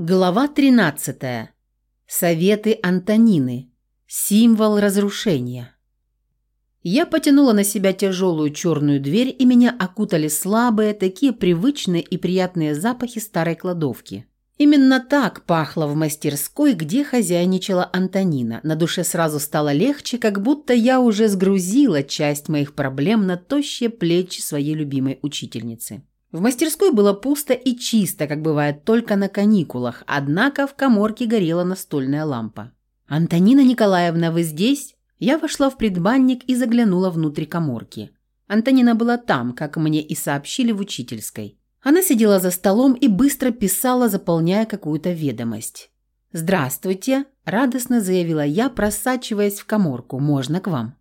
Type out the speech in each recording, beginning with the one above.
Глава 13. Советы Антонины. Символ разрушения. Я потянула на себя тяжелую черную дверь, и меня окутали слабые, такие привычные и приятные запахи старой кладовки. Именно так пахло в мастерской, где хозяйничала Антонина. На душе сразу стало легче, как будто я уже сгрузила часть моих проблем на тощие плечи своей любимой учительницы. В мастерской было пусто и чисто, как бывает только на каникулах, однако в коморке горела настольная лампа. «Антонина Николаевна, вы здесь?» Я вошла в предбанник и заглянула внутрь коморки. Антонина была там, как мне и сообщили в учительской. Она сидела за столом и быстро писала, заполняя какую-то ведомость. «Здравствуйте», – радостно заявила я, просачиваясь в коморку. «Можно к вам?»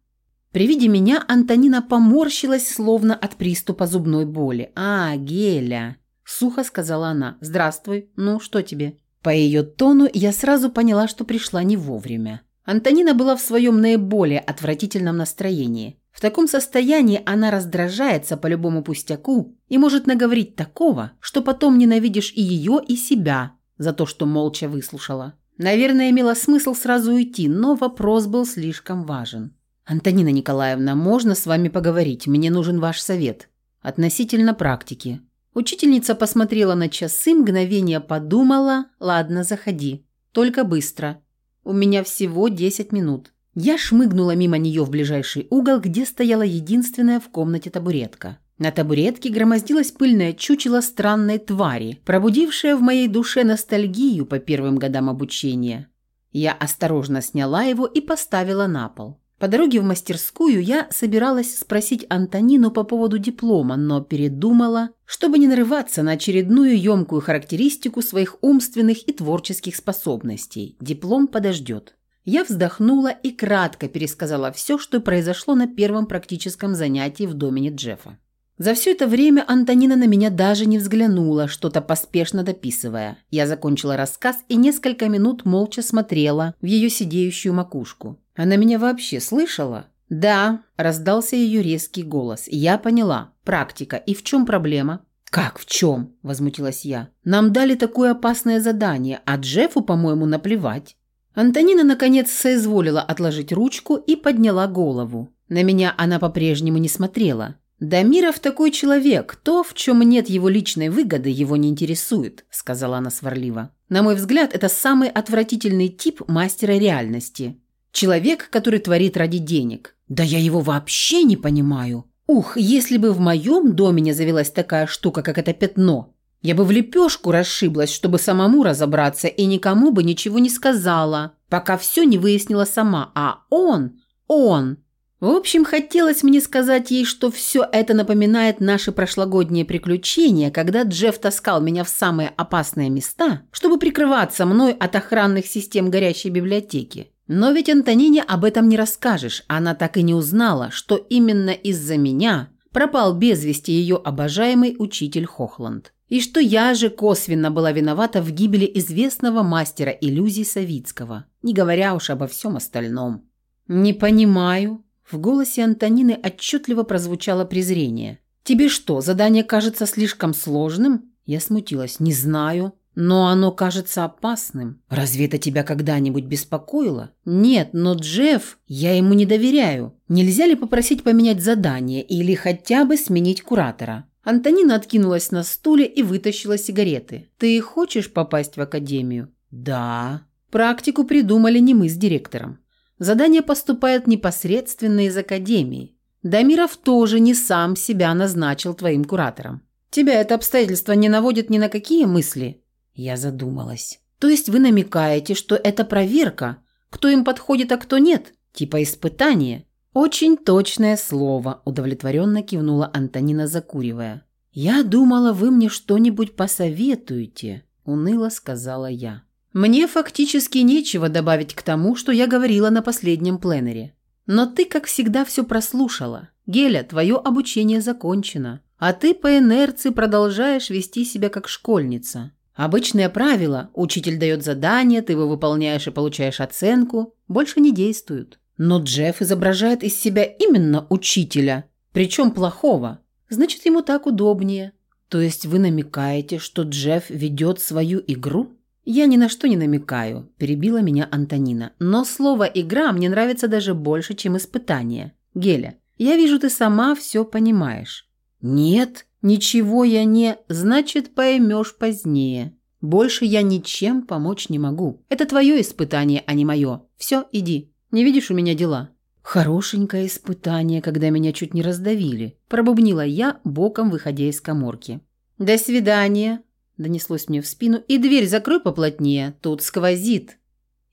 При виде меня Антонина поморщилась, словно от приступа зубной боли. «А, Геля!» – сухо сказала она. «Здравствуй. Ну, что тебе?» По ее тону я сразу поняла, что пришла не вовремя. Антонина была в своем наиболее отвратительном настроении. В таком состоянии она раздражается по любому пустяку и может наговорить такого, что потом ненавидишь и ее, и себя за то, что молча выслушала. Наверное, имело смысл сразу уйти, но вопрос был слишком важен. «Антонина Николаевна, можно с вами поговорить? Мне нужен ваш совет. Относительно практики». Учительница посмотрела на часы, мгновение подумала. «Ладно, заходи. Только быстро. У меня всего 10 минут». Я шмыгнула мимо нее в ближайший угол, где стояла единственная в комнате табуретка. На табуретке громоздилось пыльное чучело странной твари, пробудившее в моей душе ностальгию по первым годам обучения. Я осторожно сняла его и поставила на пол. По дороге в мастерскую я собиралась спросить Антонину по поводу диплома, но передумала, чтобы не нарываться на очередную емкую характеристику своих умственных и творческих способностей. Диплом подождет. Я вздохнула и кратко пересказала все, что произошло на первом практическом занятии в домене Джеффа. За все это время Антонина на меня даже не взглянула, что-то поспешно дописывая. Я закончила рассказ и несколько минут молча смотрела в ее сидеющую макушку. Она меня вообще слышала? Да, раздался ее резкий голос. Я поняла. Практика. И в чем проблема? Как в чем? Возмутилась я. Нам дали такое опасное задание, а Джеффу, по-моему, наплевать. Антонина, наконец, соизволила отложить ручку и подняла голову. На меня она по-прежнему не смотрела. «Дамиров такой человек. То, в чем нет его личной выгоды, его не интересует», – сказала она сварливо. «На мой взгляд, это самый отвратительный тип мастера реальности. Человек, который творит ради денег. Да я его вообще не понимаю. Ух, если бы в моем доме не завелась такая штука, как это пятно, я бы в лепешку расшиблась, чтобы самому разобраться, и никому бы ничего не сказала, пока все не выяснила сама. А он, он... В общем, хотелось мне сказать ей, что все это напоминает наши прошлогодние приключения, когда Джефф таскал меня в самые опасные места, чтобы прикрываться мной от охранных систем горящей библиотеки. Но ведь Антонине об этом не расскажешь, она так и не узнала, что именно из-за меня пропал без вести ее обожаемый учитель Хохланд. И что я же косвенно была виновата в гибели известного мастера иллюзий Савицкого, не говоря уж обо всем остальном. «Не понимаю». В голосе Антонины отчетливо прозвучало презрение. «Тебе что, задание кажется слишком сложным?» Я смутилась. «Не знаю». Но оно кажется опасным. Разве это тебя когда-нибудь беспокоило? Нет, но Джефф, я ему не доверяю. Нельзя ли попросить поменять задание или хотя бы сменить куратора? Антонина откинулась на стуле и вытащила сигареты. Ты хочешь попасть в академию? Да. Практику придумали не мы с директором. Задание поступает непосредственно из академии. Дамиров тоже не сам себя назначил твоим куратором. Тебя это обстоятельство не наводит ни на какие мысли? Я задумалась. То есть вы намекаете, что это проверка, кто им подходит, а кто нет? Типа испытание? Очень точное слово, удовлетворенно кивнула Антонина, закуривая. Я думала, вы мне что-нибудь посоветуете, уныло сказала я. Мне фактически нечего добавить к тому, что я говорила на последнем пленере. Но ты, как всегда, все прослушала. Геля, твое обучение закончено. А ты по инерции продолжаешь вести себя как школьница. Обычные правила – учитель дает задание, ты его выполняешь и получаешь оценку – больше не действуют. Но Джефф изображает из себя именно учителя, причем плохого. Значит, ему так удобнее. То есть вы намекаете, что Джефф ведет свою игру? «Я ни на что не намекаю», – перебила меня Антонина. «Но слово «игра» мне нравится даже больше, чем испытание. Геля, я вижу, ты сама все понимаешь». «Нет, ничего я не...» «Значит, поймешь позднее. Больше я ничем помочь не могу. Это твое испытание, а не мое. Все, иди. Не видишь у меня дела?» «Хорошенькое испытание, когда меня чуть не раздавили», – пробубнила я, боком выходя из коморки. «До свидания», – донеслось мне в спину, – «и дверь закрой поплотнее, тут сквозит».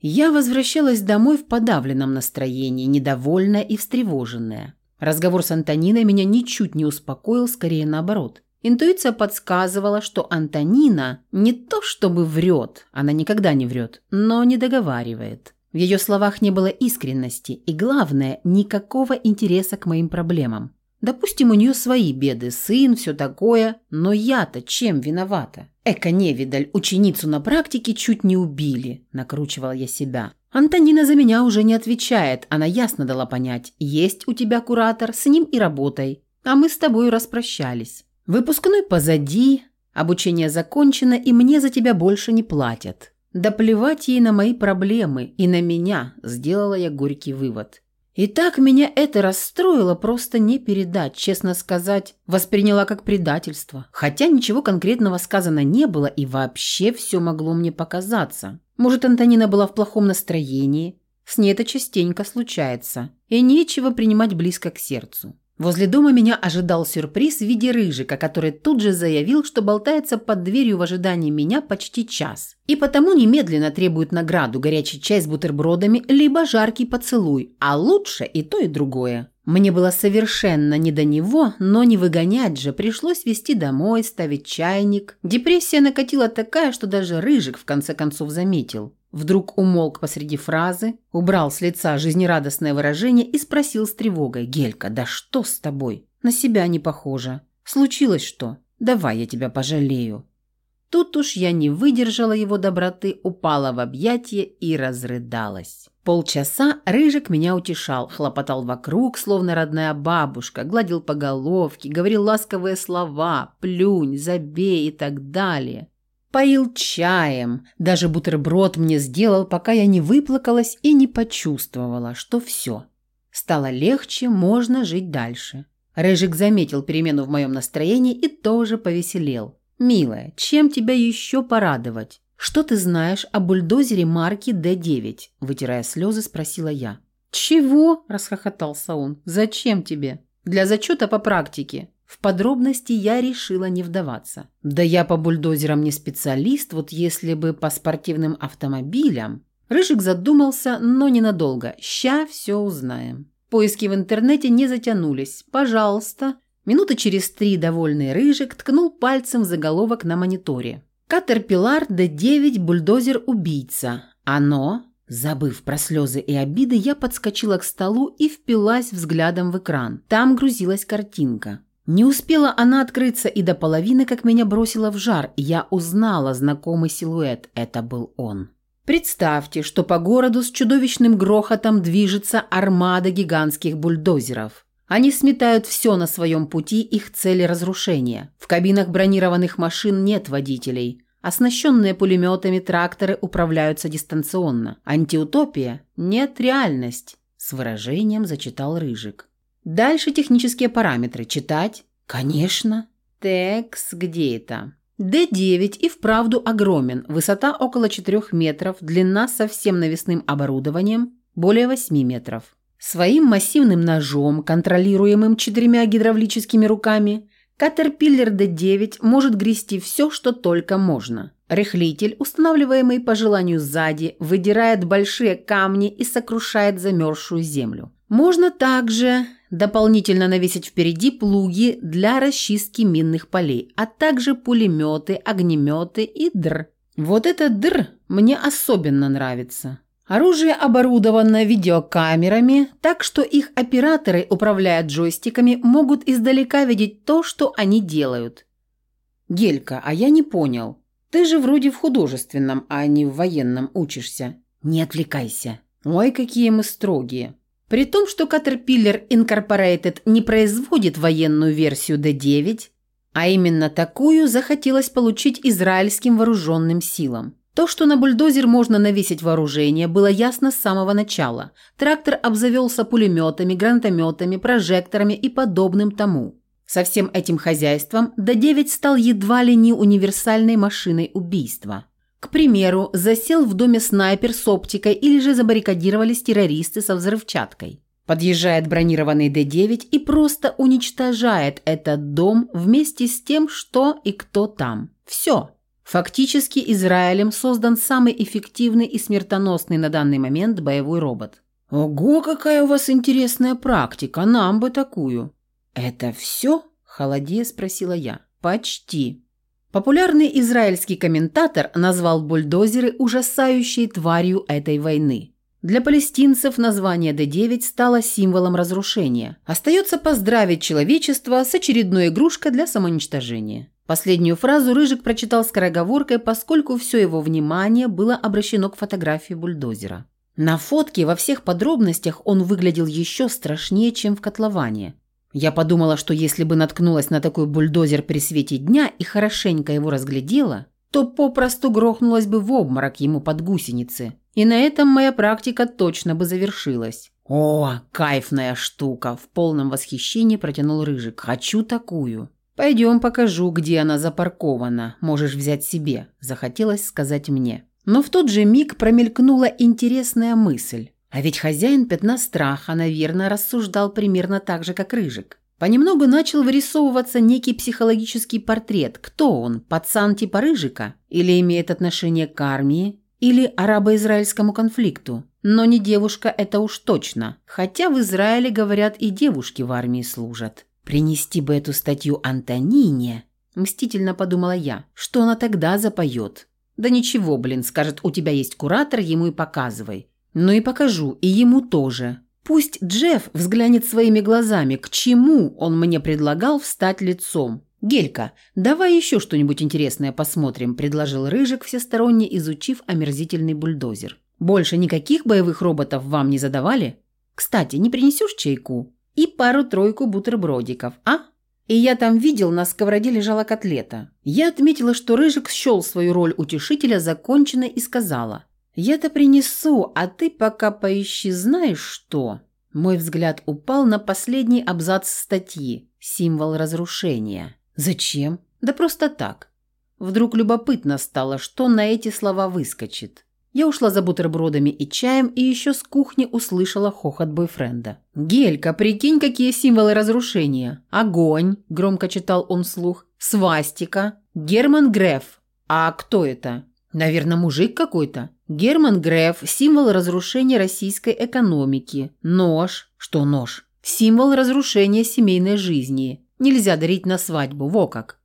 Я возвращалась домой в подавленном настроении, недовольная и встревоженная. Разговор с Антониной меня ничуть не успокоил, скорее наоборот. Интуиция подсказывала, что Антонина не то чтобы врет, она никогда не врет, но не договаривает. В ее словах не было искренности и, главное, никакого интереса к моим проблемам. Допустим, у нее свои беды, сын, все такое, но я-то чем виновата? Эко-невидаль, ученицу на практике чуть не убили, накручивала я себя. Антонина за меня уже не отвечает, она ясно дала понять, есть у тебя куратор, с ним и работай. А мы с тобой распрощались. Выпускной позади, обучение закончено, и мне за тебя больше не платят. Да плевать ей на мои проблемы и на меня, сделала я горький вывод. И так меня это расстроило просто не передать, честно сказать, восприняла как предательство. Хотя ничего конкретного сказано не было и вообще все могло мне показаться. Может, Антонина была в плохом настроении, с ней это частенько случается, и нечего принимать близко к сердцу. Возле дома меня ожидал сюрприз в виде рыжика, который тут же заявил, что болтается под дверью в ожидании меня почти час. И потому немедленно требует награду горячий чай с бутербродами, либо жаркий поцелуй, а лучше и то, и другое. Мне было совершенно не до него, но не выгонять же, пришлось везти домой, ставить чайник. Депрессия накатила такая, что даже Рыжик в конце концов заметил. Вдруг умолк посреди фразы, убрал с лица жизнерадостное выражение и спросил с тревогой. «Гелька, да что с тобой? На себя не похоже. Случилось что? Давай я тебя пожалею». Тут уж я не выдержала его доброты, упала в объятия и разрыдалась. Полчаса Рыжик меня утешал, хлопотал вокруг, словно родная бабушка, гладил по головке, говорил ласковые слова «плюнь», «забей» и так далее. Поил чаем, даже бутерброд мне сделал, пока я не выплакалась и не почувствовала, что все. Стало легче, можно жить дальше. Рыжик заметил перемену в моем настроении и тоже повеселел. «Милая, чем тебя еще порадовать? Что ты знаешь о бульдозере марки D9?» Вытирая слезы, спросила я. «Чего?» – расхохотался он. «Зачем тебе?» «Для зачета по практике. В подробности я решила не вдаваться. Да я по бульдозерам не специалист, вот если бы по спортивным автомобилям... Рыжик задумался, но ненадолго. Ща все узнаем. Поиски в интернете не затянулись. Пожалуйста. Минуты через три довольный Рыжик ткнул пальцем в заголовок на мониторе. Катерпилар D9 бульдозер-убийца. Оно... Забыв про слезы и обиды, я подскочила к столу и впилась взглядом в экран. Там грузилась картинка. Не успела она открыться и до половины, как меня бросило в жар, я узнала знакомый силуэт. Это был он. Представьте, что по городу с чудовищным грохотом движется армада гигантских бульдозеров. Они сметают все на своем пути, их цели разрушения. В кабинах бронированных машин нет водителей. Оснащенные пулеметами тракторы управляются дистанционно. Антиутопия – нет реальность, с выражением зачитал Рыжик. Дальше технические параметры. Читать? Конечно. Текс, где это? D9 и вправду огромен. Высота около 4 метров, длина со всем навесным оборудованием более 8 метров. Своим массивным ножом, контролируемым четырьмя гидравлическими руками, Caterpillar D9 может грести все, что только можно. Рыхлитель, устанавливаемый по желанию сзади, выдирает большие камни и сокрушает замерзшую землю. Можно также дополнительно навесить впереди плуги для расчистки минных полей, а также пулеметы, огнеметы и др. Вот этот др мне особенно нравится. Оружие оборудовано видеокамерами, так что их операторы, управляя джойстиками, могут издалека видеть то, что они делают. «Гелька, а я не понял. Ты же вроде в художественном, а не в военном учишься. Не отвлекайся. Ой, какие мы строгие». При том, что Caterpillar Incorporated не производит военную версию D9, а именно такую захотелось получить израильским вооруженным силам. То, что на бульдозер можно навесить вооружение, было ясно с самого начала. Трактор обзавелся пулеметами, гранатометами, прожекторами и подобным тому. Со всем этим хозяйством Д-9 стал едва ли не универсальной машиной убийства. К примеру, засел в доме снайпер с оптикой или же забаррикадировались террористы со взрывчаткой. Подъезжает бронированный Д-9 и просто уничтожает этот дом вместе с тем, что и кто там. Все. Фактически Израилем создан самый эффективный и смертоносный на данный момент боевой робот. «Ого, какая у вас интересная практика, нам бы такую!» «Это все?» – холодея спросила я. «Почти». Популярный израильский комментатор назвал бульдозеры ужасающей тварью этой войны. Для палестинцев название Д-9 стало символом разрушения. Остается поздравить человечество с очередной игрушкой для самоуничтожения. Последнюю фразу Рыжик прочитал скороговоркой, поскольку все его внимание было обращено к фотографии бульдозера. На фотке во всех подробностях он выглядел еще страшнее, чем в котловане. Я подумала, что если бы наткнулась на такой бульдозер при свете дня и хорошенько его разглядела, то попросту грохнулась бы в обморок ему под гусеницы. И на этом моя практика точно бы завершилась. «О, кайфная штука!» – в полном восхищении протянул Рыжик. «Хочу такую!» «Пойдем покажу, где она запаркована. Можешь взять себе», – захотелось сказать мне. Но в тот же миг промелькнула интересная мысль. А ведь хозяин пятна страха, наверное, рассуждал примерно так же, как Рыжик. Понемногу начал вырисовываться некий психологический портрет. Кто он? Пацан типа Рыжика? Или имеет отношение к армии? Или арабо-израильскому конфликту? Но не девушка, это уж точно. Хотя в Израиле, говорят, и девушки в армии служат. Принести бы эту статью Антонине, мстительно подумала я. Что она тогда запоет? Да ничего, блин, скажет, у тебя есть куратор, ему и показывай. Ну и покажу, и ему тоже. Пусть Джефф взглянет своими глазами, к чему он мне предлагал встать лицом. «Гелька, давай еще что-нибудь интересное посмотрим», – предложил Рыжик, всесторонне изучив омерзительный бульдозер. «Больше никаких боевых роботов вам не задавали? Кстати, не принесешь чайку?» и пару-тройку бутербродиков, а? И я там видел, на сковороде лежала котлета. Я отметила, что Рыжик счел свою роль утешителя законченной и сказала. «Я-то принесу, а ты пока поищи знаешь что?» Мой взгляд упал на последний абзац статьи «Символ разрушения». «Зачем?» «Да просто так». Вдруг любопытно стало, что на эти слова выскочит. Я ушла за бутербродами и чаем и еще с кухни услышала хохот бойфренда. «Гелька, прикинь, какие символы разрушения! Огонь!» – громко читал он вслух. «Свастика! Герман Греф! А кто это?» «Наверное, мужик какой-то?» «Герман Греф – символ разрушения российской экономики. Нож. Что нож? Символ разрушения семейной жизни. Нельзя дарить на свадьбу, во как!»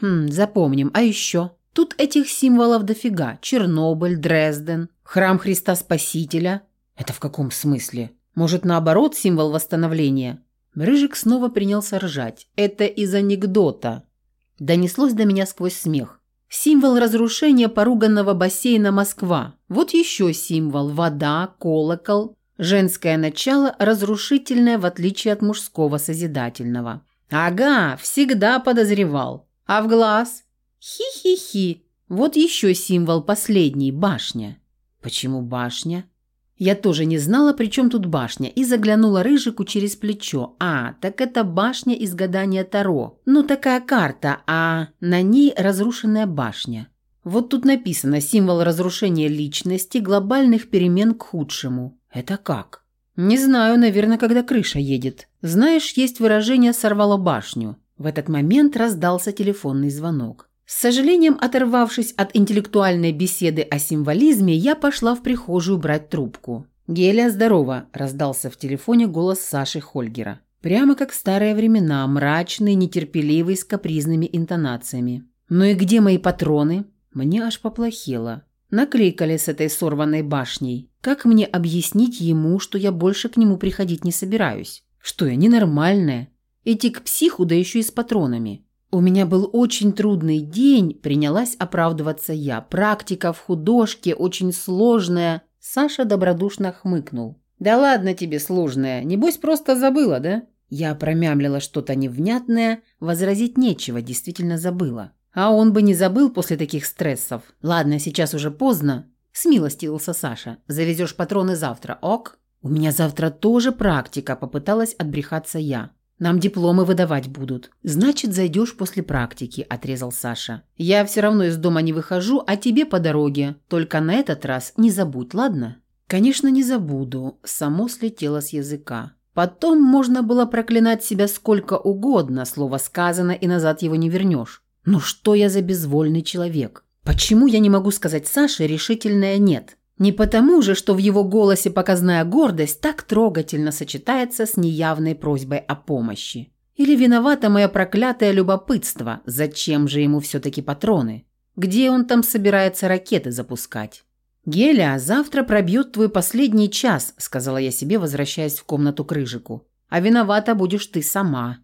«Хм, запомним. А еще?» Тут этих символов дофига. Чернобыль, Дрезден, храм Христа Спасителя. Это в каком смысле? Может, наоборот, символ восстановления? Рыжик снова принялся ржать. Это из анекдота. Донеслось до меня сквозь смех. Символ разрушения поруганного бассейна Москва. Вот еще символ. Вода, колокол. Женское начало разрушительное, в отличие от мужского созидательного. Ага, всегда подозревал. А в глаз? Хи-хи-хи. Вот еще символ последний – башня. Почему башня? Я тоже не знала, при чем тут башня, и заглянула Рыжику через плечо. А, так это башня из гадания Таро. Ну, такая карта, а на ней разрушенная башня. Вот тут написано «Символ разрушения личности, глобальных перемен к худшему». Это как? Не знаю, наверное, когда крыша едет. Знаешь, есть выражение «сорвало башню». В этот момент раздался телефонный звонок. С сожалением, оторвавшись от интеллектуальной беседы о символизме, я пошла в прихожую брать трубку. «Геля, здорово!» – раздался в телефоне голос Саши Хольгера. Прямо как в старые времена, мрачный, нетерпеливый, с капризными интонациями. «Ну и где мои патроны?» Мне аж поплохело. Накликали с этой сорванной башней. Как мне объяснить ему, что я больше к нему приходить не собираюсь? Что я ненормальная? Идти к психу, да еще и с патронами. «У меня был очень трудный день», – принялась оправдываться я. «Практика в художке очень сложная». Саша добродушно хмыкнул. «Да ладно тебе сложная. Небось, просто забыла, да?» Я промямлила что-то невнятное, возразить нечего, действительно забыла. А он бы не забыл после таких стрессов. Ладно, сейчас уже поздно. Смилостивился Саша. Завезешь патроны завтра, ок? У меня завтра тоже практика, попыталась отбрехаться я. Нам дипломы выдавать будут. Значит, зайдешь после практики, отрезал Саша. Я все равно из дома не выхожу, а тебе по дороге. Только на этот раз не забудь, ладно? Конечно, не забуду. Само слетело с языка. Потом можно было проклинать себя сколько угодно, слово сказано и назад его не вернешь. Но что я за безвольный человек? Почему я не могу сказать Саше решительное «нет»? Не потому же, что в его голосе показная гордость так трогательно сочетается с неявной просьбой о помощи. Или виновато мое проклятое любопытство, зачем же ему все-таки патроны? Где он там собирается ракеты запускать? «Геля, завтра пробьет твой последний час», – сказала я себе, возвращаясь в комнату к Рыжику. «А виновата будешь ты сама.